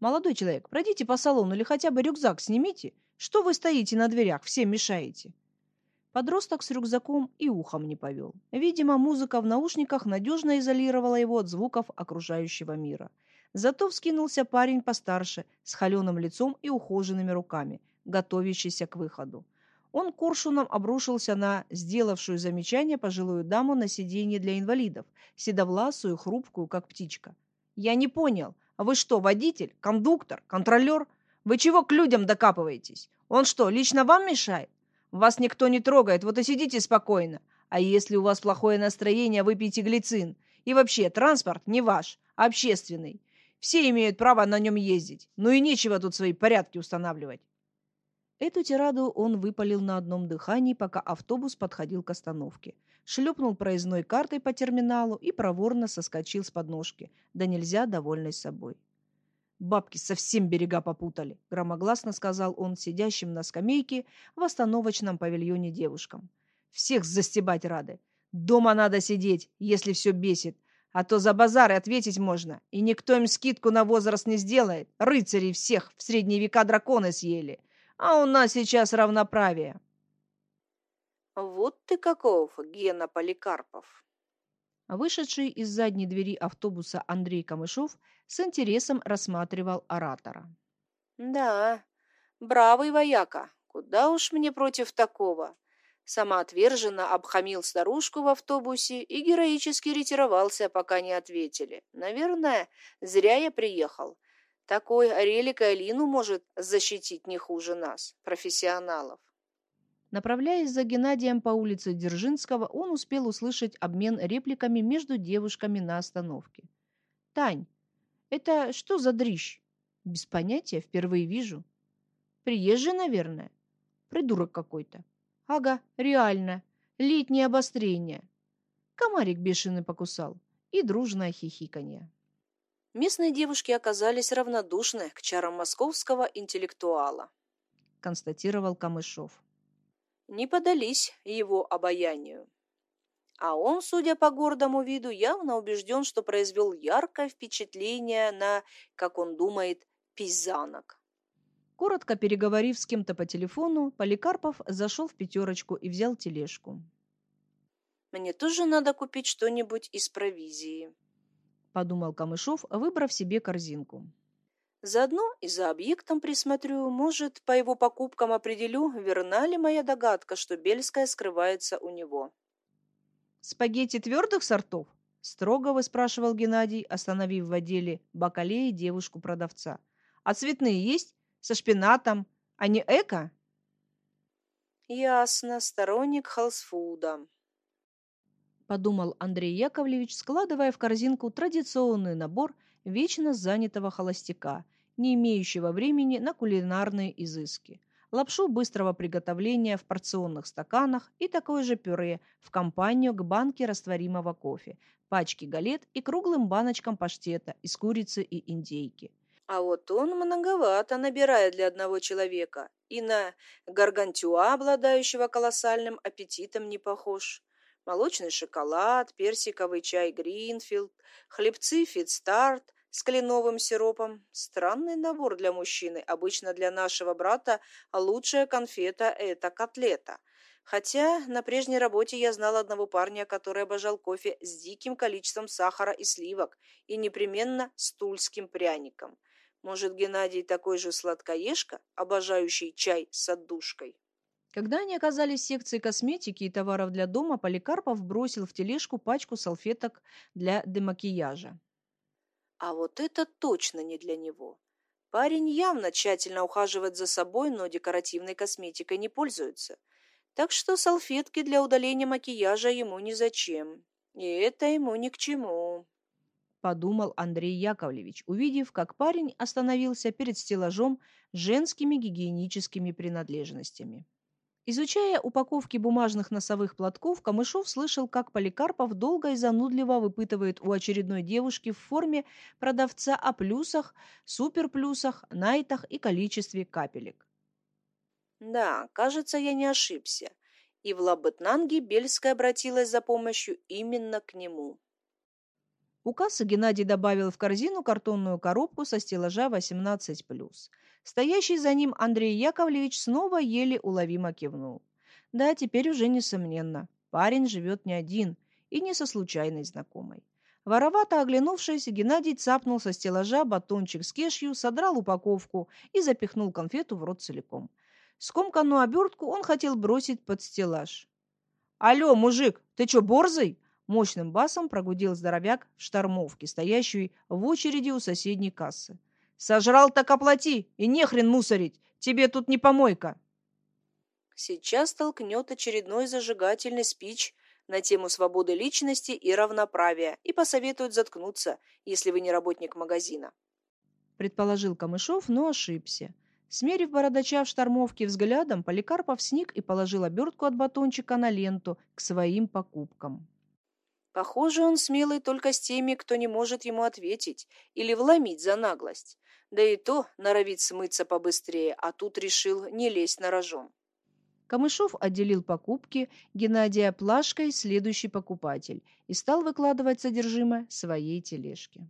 Молодой человек, пройдите по салону или хотя бы рюкзак снимите. Что вы стоите на дверях, всем мешаете? Подросток с рюкзаком и ухом не повел. Видимо, музыка в наушниках надежно изолировала его от звуков окружающего мира. Зато вскинулся парень постарше, с холеным лицом и ухоженными руками, готовящийся к выходу. Он куршуном обрушился на сделавшую замечание пожилую даму на сиденье для инвалидов, седовласую, хрупкую, как птичка. «Я не понял, вы что, водитель, кондуктор, контролер? Вы чего к людям докапываетесь? Он что, лично вам мешает? Вас никто не трогает, вот и сидите спокойно. А если у вас плохое настроение, выпейте глицин. И вообще, транспорт не ваш, а общественный. Все имеют право на нем ездить. Ну и нечего тут свои порядки устанавливать. Эту тираду он выпалил на одном дыхании, пока автобус подходил к остановке. Шлепнул проездной картой по терминалу и проворно соскочил с подножки, да нельзя довольный собой. «Бабки совсем берега попутали», — громогласно сказал он сидящим на скамейке в остановочном павильоне девушкам. «Всех застебать рады. Дома надо сидеть, если все бесит, а то за базары ответить можно, и никто им скидку на возраст не сделает. Рыцарей всех в средние века драконы съели, а у нас сейчас равноправие». «Вот ты каков, Гена Поликарпов!» Вышедший из задней двери автобуса Андрей Камышов с интересом рассматривал оратора. «Да, бравый вояка, куда уж мне против такого!» Самоотверженно обхамил старушку в автобусе и героически ретировался, пока не ответили. «Наверное, зря я приехал. Такой Релик Алину может защитить не хуже нас, профессионалов». Направляясь за Геннадием по улице Дзержинского, он успел услышать обмен репликами между девушками на остановке. «Тань, это что за дрищ?» «Без понятия, впервые вижу». «Приезжий, наверное?» «Придурок какой-то». «Ага, реально. Летнее обострение». Комарик бешеный покусал. И дружное хихиканье. Местные девушки оказались равнодушны к чарам московского интеллектуала, констатировал Камышов не подались его обаянию. А он, судя по гордому виду, явно убежден, что произвел яркое впечатление на, как он думает, пизанок. Коротко переговорив с кем-то по телефону, Поликарпов зашел в пятерочку и взял тележку. «Мне тоже надо купить что-нибудь из провизии», — подумал Камышов, выбрав себе корзинку. Заодно и за объектом присмотрю, может, по его покупкам определю, верна ли моя догадка, что Бельская скрывается у него. «Спагетти твердых сортов?» – строго выспрашивал Геннадий, остановив в отделе бакалеи девушку-продавца. «А цветные есть? Со шпинатом? А не эко?» «Ясно, сторонник холсфуда», – подумал Андрей Яковлевич, складывая в корзинку традиционный набор – вечно занятого холостяка, не имеющего времени на кулинарные изыски. Лапшу быстрого приготовления в порционных стаканах и такое же пюре в компанию к банке растворимого кофе, пачке галет и круглым баночкам паштета из курицы и индейки. А вот он многовато набирает для одного человека и на гаргантюа, обладающего колоссальным аппетитом, не похож молочный шоколад, персиковый чай Гринфилд, хлебцы Фитстарт с кленовым сиропом. Странный набор для мужчины. Обычно для нашего брата лучшая конфета – это котлета. Хотя на прежней работе я знал одного парня, который обожал кофе с диким количеством сахара и сливок и непременно с тульским пряником. Может, Геннадий такой же сладкоежка, обожающий чай с отдушкой? Когда они оказались в секции косметики и товаров для дома, Поликарпов бросил в тележку пачку салфеток для демакияжа. А вот это точно не для него. Парень явно тщательно ухаживает за собой, но декоративной косметикой не пользуется. Так что салфетки для удаления макияжа ему ни зачем. И это ему ни к чему. Подумал Андрей Яковлевич, увидев, как парень остановился перед стеллажом с женскими гигиеническими принадлежностями. Изучая упаковки бумажных носовых платков, Камышов слышал, как Поликарпов долго и занудливо выпытывает у очередной девушки в форме продавца о плюсах, суперплюсах, найтах и количестве капелек. Да, кажется, я не ошибся. И в Лабытнанге Бельская обратилась за помощью именно к нему. У кассы Геннадий добавил в корзину картонную коробку со стеллажа 18+. Стоящий за ним Андрей Яковлевич снова еле уловимо кивнул. Да, теперь уже несомненно. Парень живет не один и не со случайной знакомой. Воровато оглянувшись, Геннадий цапнул со стеллажа батончик с кешью, содрал упаковку и запихнул конфету в рот целиком. Скомканную обертку он хотел бросить под стеллаж. «Алло, мужик, ты чё, борзый?» Мощным басом прогудел здоровяк в штормовке, стоящий в очереди у соседней кассы. «Сожрал так оплати, и нехрен мусорить, тебе тут не помойка!» Сейчас толкнет очередной зажигательный спич на тему свободы личности и равноправия и посоветует заткнуться, если вы не работник магазина. Предположил Камышов, но ошибся. Смерив бородача в штормовке взглядом, Поликарпов сник и положил обертку от батончика на ленту к своим покупкам. Похоже, он смелый только с теми, кто не может ему ответить или вломить за наглость. Да и то норовит смыться побыстрее, а тут решил не лезть на рожон. Камышов отделил покупки Геннадия плашкой следующий покупатель и стал выкладывать содержимое своей тележки.